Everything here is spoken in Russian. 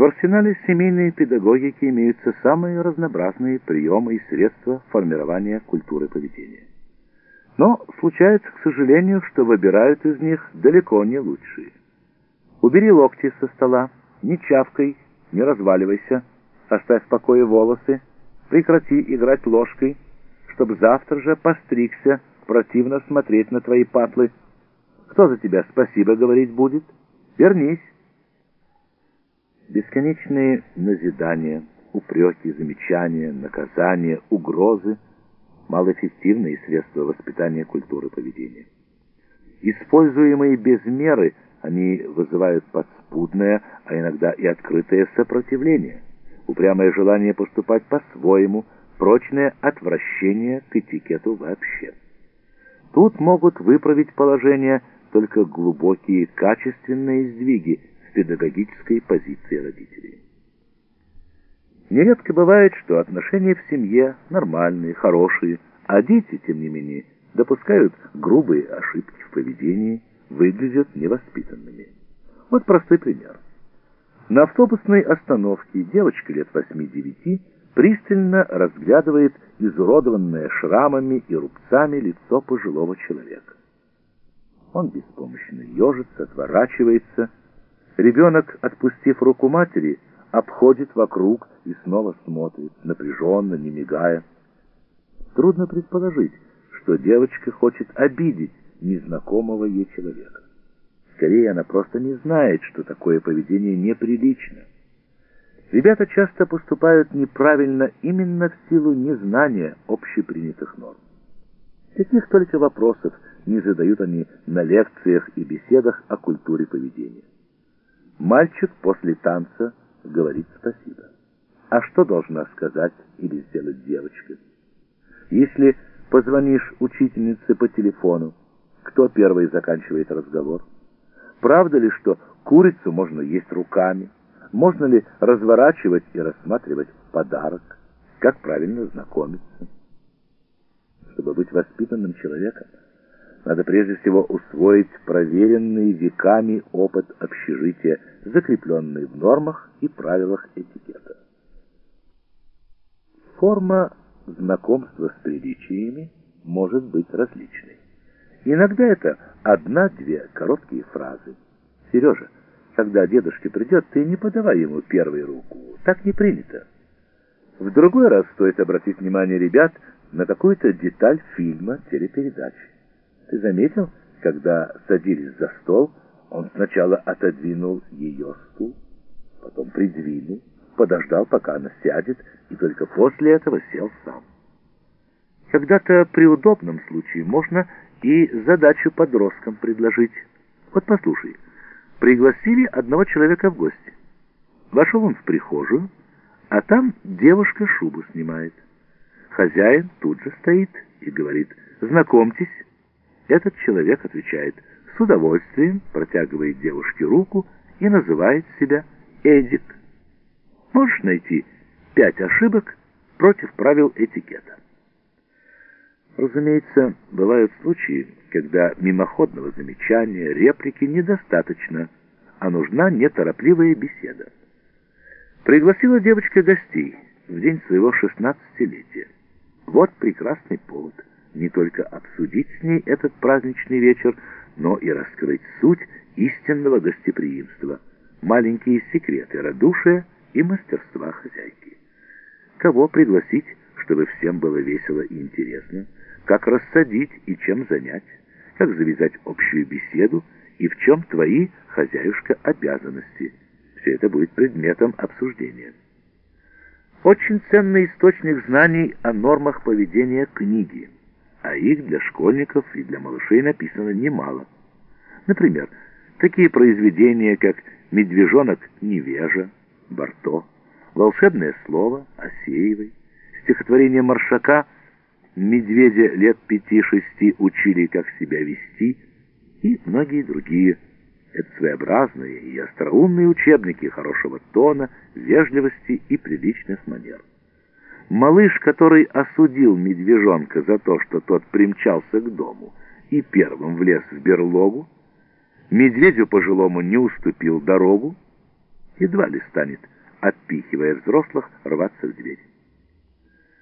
В арсенале семейной педагогики имеются самые разнообразные приемы и средства формирования культуры поведения. Но случается, к сожалению, что выбирают из них далеко не лучшие. Убери локти со стола, не чавкай, не разваливайся, оставь в покое волосы, прекрати играть ложкой, чтобы завтра же постригся, противно смотреть на твои патлы. Кто за тебя спасибо говорить будет? Вернись. Бесконечные назидания, упреки, замечания, наказания, угрозы – малоэффективные средства воспитания культуры поведения. Используемые без меры, они вызывают подспудное, а иногда и открытое сопротивление, упрямое желание поступать по-своему, прочное отвращение к этикету вообще. Тут могут выправить положение только глубокие качественные сдвиги – педагогической позиции родителей. Нередко бывает, что отношения в семье нормальные, хорошие, а дети, тем не менее, допускают грубые ошибки в поведении, выглядят невоспитанными. Вот простой пример. На автобусной остановке девочка лет 8-9 пристально разглядывает изуродованное шрамами и рубцами лицо пожилого человека. Он беспомощно ежится, отворачивается, Ребенок, отпустив руку матери, обходит вокруг и снова смотрит, напряженно, не мигая. Трудно предположить, что девочка хочет обидеть незнакомого ей человека. Скорее, она просто не знает, что такое поведение неприлично. Ребята часто поступают неправильно именно в силу незнания общепринятых норм. Каких только вопросов не задают они на лекциях и беседах о культуре поведения. Мальчик после танца говорит спасибо. А что должна сказать или сделать девочка? Если позвонишь учительнице по телефону, кто первый заканчивает разговор? Правда ли, что курицу можно есть руками? Можно ли разворачивать и рассматривать подарок? Как правильно знакомиться? Чтобы быть воспитанным человеком, надо прежде всего усвоить проверенный веками опыт общежития, закрепленный в нормах и правилах этикета. Форма знакомства с приличиями может быть различной. Иногда это одна-две короткие фразы. «Сережа, когда дедушка придет, ты не подавай ему первую руку. Так не принято». В другой раз стоит обратить внимание ребят на какую-то деталь фильма, телепередачи. Ты заметил, когда садились за стол, он сначала отодвинул ее стул, потом придвинул, подождал, пока она сядет, и только после этого сел сам. Когда-то при удобном случае можно и задачу подросткам предложить. Вот послушай, пригласили одного человека в гости. Вошел он в прихожую, а там девушка шубу снимает. Хозяин тут же стоит и говорит, знакомьтесь, этот человек отвечает с удовольствием, протягивает девушке руку и называет себя Эдик. Можешь найти пять ошибок против правил этикета. Разумеется, бывают случаи, когда мимоходного замечания, реплики недостаточно, а нужна неторопливая беседа. Пригласила девочка гостей в день своего шестнадцатилетия. Вот прекрасный повод – не только обсудить с ней этот праздничный вечер, но и раскрыть суть истинного гостеприимства, маленькие секреты радушия и мастерства хозяйки. Кого пригласить, чтобы всем было весело и интересно, как рассадить и чем занять, как завязать общую беседу и в чем твои, хозяюшка, обязанности. Все это будет предметом обсуждения. Очень ценный источник знаний о нормах поведения книги – а их для школьников и для малышей написано немало. Например, такие произведения, как «Медвежонок невежа», «Барто», «Волшебное слово» Осеевой, стихотворение Маршака «Медведя лет пяти-шести учили, как себя вести» и многие другие. Это своеобразные и остроумные учебники хорошего тона, вежливости и приличных манер. Малыш, который осудил медвежонка за то, что тот примчался к дому и первым влез в берлогу, медведю пожилому не уступил дорогу, едва ли станет, отпихивая взрослых, рваться в дверь.